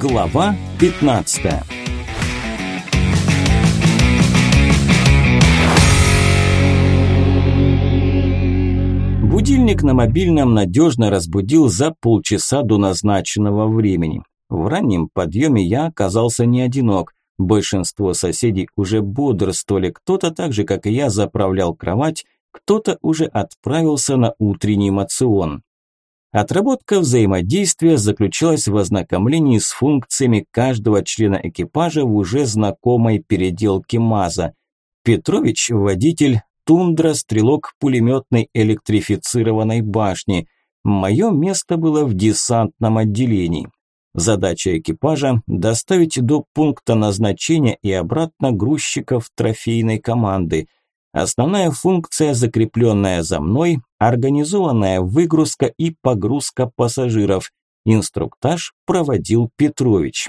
Глава 15 Будильник на мобильном надежно разбудил за полчаса до назначенного времени. В раннем подъеме я оказался не одинок. Большинство соседей уже бодрствовали, кто-то так же, как и я, заправлял кровать, кто-то уже отправился на утренний мацион. Отработка взаимодействия заключалась в ознакомлении с функциями каждого члена экипажа в уже знакомой переделке МАЗа. Петрович – водитель, Тундра – стрелок пулеметной электрифицированной башни. Мое место было в десантном отделении. Задача экипажа – доставить до пункта назначения и обратно грузчиков трофейной команды – Основная функция, закрепленная за мной, организованная выгрузка и погрузка пассажиров. Инструктаж проводил Петрович.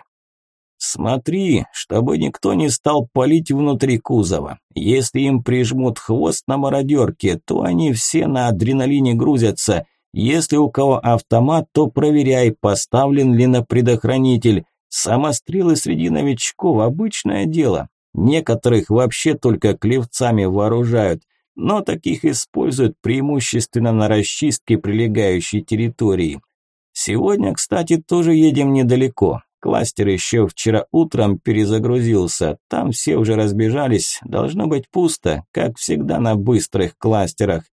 Смотри, чтобы никто не стал палить внутри кузова. Если им прижмут хвост на мародерке, то они все на адреналине грузятся. Если у кого автомат, то проверяй, поставлен ли на предохранитель. Самострелы среди новичков – обычное дело. Некоторых вообще только клевцами вооружают, но таких используют преимущественно на расчистке прилегающей территории. Сегодня, кстати, тоже едем недалеко. Кластер еще вчера утром перезагрузился, там все уже разбежались, должно быть пусто, как всегда на быстрых кластерах.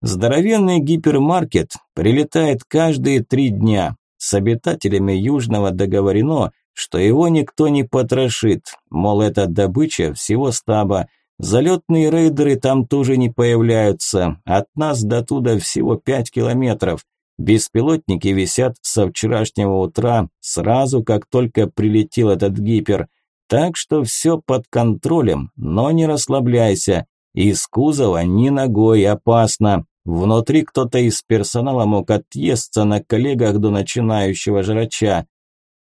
Здоровенный гипермаркет прилетает каждые три дня. С обитателями Южного договорено, что его никто не потрошит, мол, это добыча всего стаба. Залетные рейдеры там тоже не появляются, от нас до туда всего пять километров. Беспилотники висят со вчерашнего утра, сразу как только прилетел этот гипер. Так что все под контролем, но не расслабляйся. Из кузова ни ногой опасно. Внутри кто-то из персонала мог отъесться на коллегах до начинающего жрача.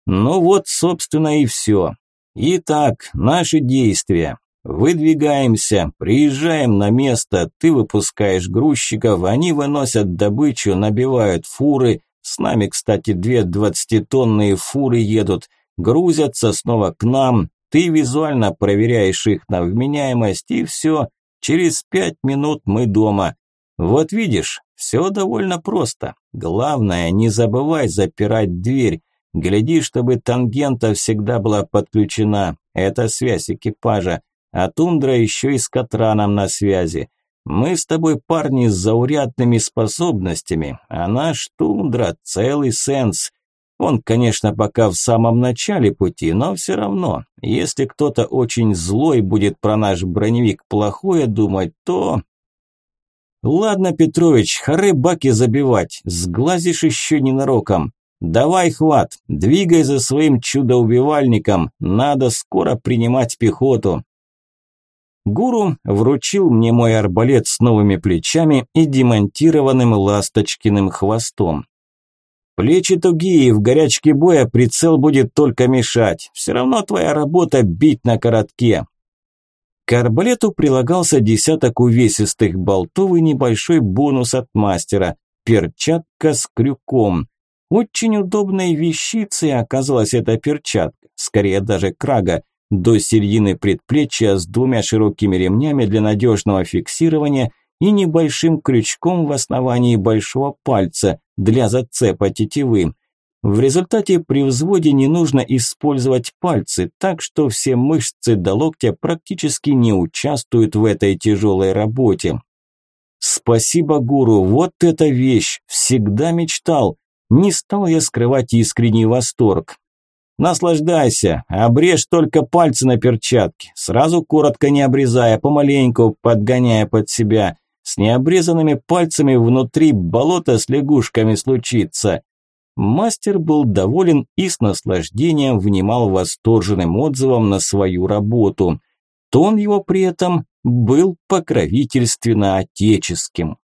Ну вот, собственно, и все. Итак, наши действия. Выдвигаемся, приезжаем на место, ты выпускаешь грузчиков, они выносят добычу, набивают фуры. С нами, кстати, две двадцатитонные фуры едут, грузятся снова к нам. Ты визуально проверяешь их на вменяемость и все. Через пять минут мы дома. Вот видишь, все довольно просто. Главное, не забывай запирать дверь. Гляди, чтобы тангента всегда была подключена. Это связь экипажа. А тундра еще и с Катраном на связи. Мы с тобой парни с заурядными способностями, а наш тундра – целый сенс. Он, конечно, пока в самом начале пути, но все равно, если кто-то очень злой будет про наш броневик плохое думать, то... Ладно, Петрович, хоры баки забивать, сглазишь еще ненароком. «Давай, хват, двигай за своим чудо-убивальником, надо скоро принимать пехоту». Гуру вручил мне мой арбалет с новыми плечами и демонтированным ласточкиным хвостом. Плечи тугие, в горячке боя прицел будет только мешать. Все равно твоя работа бить на коротке. К арбалету прилагался десяток увесистых болтов и небольшой бонус от мастера – перчатка с крюком. Очень удобной вещицей оказалась эта перчатка, скорее даже крага, до середины предплечья с двумя широкими ремнями для надежного фиксирования и небольшим крючком в основании большого пальца для зацепа тетивы. В результате при взводе не нужно использовать пальцы, так что все мышцы до локтя практически не участвуют в этой тяжелой работе. Спасибо, гуру, вот эта вещь, всегда мечтал. Не стал я скрывать искренний восторг. Наслаждайся, обрежь только пальцы на перчатке, сразу коротко не обрезая, помаленьку, подгоняя под себя. С необрезанными пальцами внутри болото с лягушками случится. Мастер был доволен и с наслаждением внимал восторженным отзывом на свою работу. Тон его при этом был покровительственно отеческим.